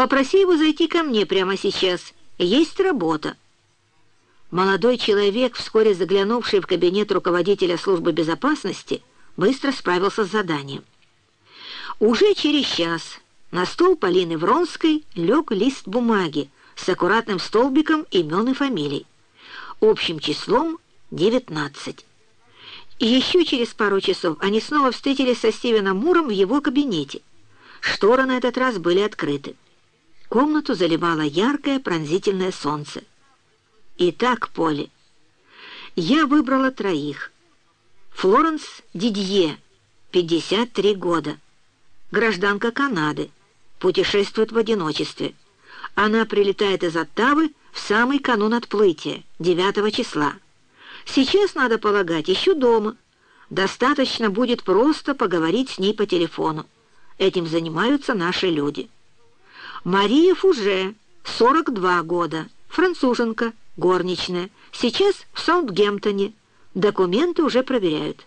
Попроси его зайти ко мне прямо сейчас. Есть работа». Молодой человек, вскоре заглянувший в кабинет руководителя службы безопасности, быстро справился с заданием. Уже через час на стол Полины Вронской лег лист бумаги с аккуратным столбиком имен и фамилий, общим числом 19. И еще через пару часов они снова встретились со Стивеном Муром в его кабинете. Шторы на этот раз были открыты. Комнату заливало яркое пронзительное солнце. Итак, Поле, я выбрала троих. Флоренс Дидье, 53 года, гражданка Канады, путешествует в одиночестве. Она прилетает из Оттавы в самый канун отплытия, 9 числа. Сейчас, надо полагать, еще дома. Достаточно будет просто поговорить с ней по телефону. Этим занимаются наши люди. Мария Фуже, 42 года, француженка, горничная, сейчас в Саутгемптоне. Документы уже проверяют.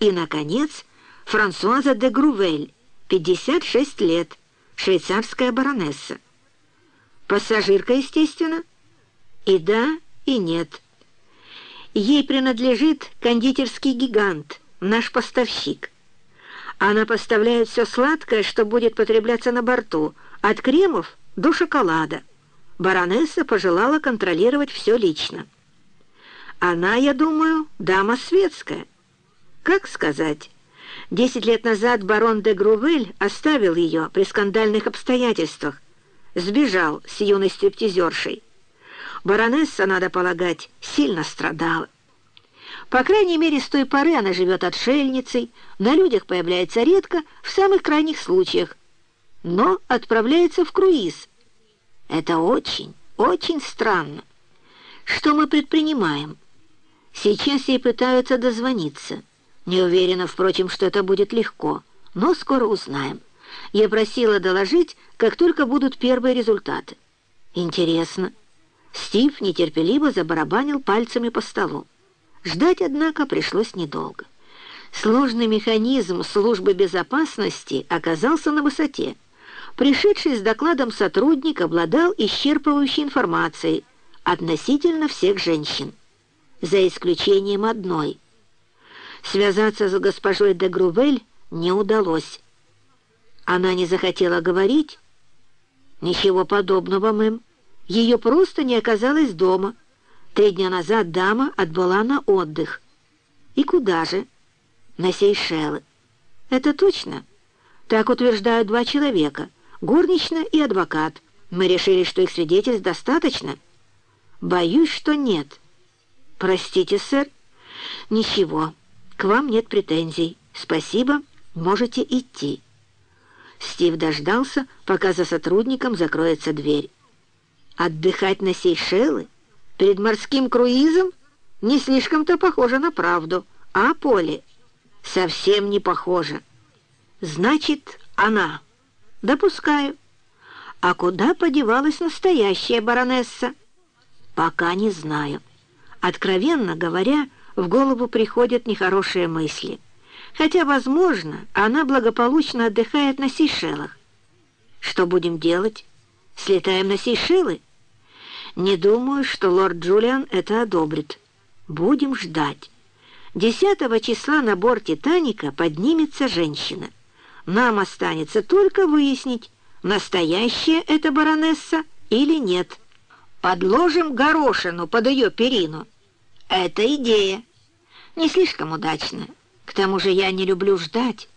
И, наконец, Франсуаза де Грувель, 56 лет, швейцарская баронесса. Пассажирка, естественно. И да, и нет. Ей принадлежит кондитерский гигант, наш поставщик. Она поставляет все сладкое, что будет потребляться на борту, от кремов до шоколада баронесса пожелала контролировать все лично. Она, я думаю, дама светская. Как сказать? Десять лет назад барон де Грувель оставил ее при скандальных обстоятельствах, сбежал с юной стриптизершей. Баронесса, надо полагать, сильно страдала. По крайней мере, с той поры она живет отшельницей, на людях появляется редко, в самых крайних случаях, но отправляется в круиз, это очень, очень странно. Что мы предпринимаем? Сейчас ей пытаются дозвониться. Не уверена, впрочем, что это будет легко, но скоро узнаем. Я просила доложить, как только будут первые результаты. Интересно. Стив нетерпеливо забарабанил пальцами по столу. Ждать, однако, пришлось недолго. Сложный механизм службы безопасности оказался на высоте. Пришедший с докладом сотрудник обладал исчерпывающей информацией относительно всех женщин, за исключением одной. Связаться с госпожой де Грувель не удалось. Она не захотела говорить? Ничего подобного, мэм. Ее просто не оказалось дома. Три дня назад дама отбыла на отдых. И куда же? На Сейшелы. Это точно? Так утверждают два человека — горничная и адвокат. Мы решили, что их свидетельств достаточно. Боюсь, что нет. Простите, сэр. Ничего, к вам нет претензий. Спасибо, можете идти. Стив дождался, пока за сотрудником закроется дверь. Отдыхать на Сейшелы? Перед морским круизом? Не слишком-то похоже на правду. А, Поле? Совсем не похоже. Значит, она... «Допускаю». «А куда подевалась настоящая баронесса?» «Пока не знаю. Откровенно говоря, в голову приходят нехорошие мысли. Хотя, возможно, она благополучно отдыхает на Сейшелах. Что будем делать? Слетаем на Сейшелы?» «Не думаю, что лорд Джулиан это одобрит. Будем ждать. Десятого числа на борт «Титаника» поднимется женщина». Нам останется только выяснить, настоящая это баронесса или нет. Подложим горошину под ее перину. Это идея. Не слишком удачная. К тому же я не люблю ждать.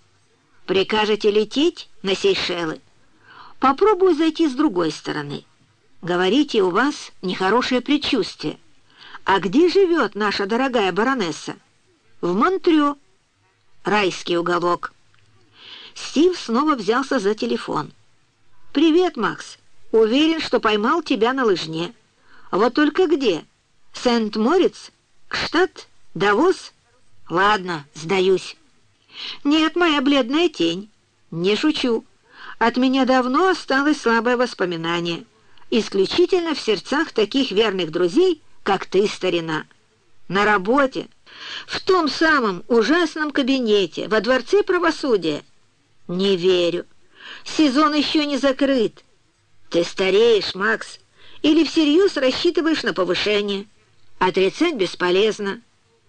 Прикажете лететь на Сейшелы? Попробую зайти с другой стороны. Говорите, у вас нехорошее предчувствие. А где живет наша дорогая баронесса? В Монтрё. Райский уголок. Стив снова взялся за телефон. «Привет, Макс. Уверен, что поймал тебя на лыжне. Вот только где? Сент-Мориц? Кштадт? Давос? Ладно, сдаюсь». «Нет, моя бледная тень. Не шучу. От меня давно осталось слабое воспоминание. Исключительно в сердцах таких верных друзей, как ты, старина. На работе, в том самом ужасном кабинете, во Дворце правосудия». «Не верю. Сезон еще не закрыт. Ты стареешь, Макс, или всерьез рассчитываешь на повышение. Отрицать бесполезно.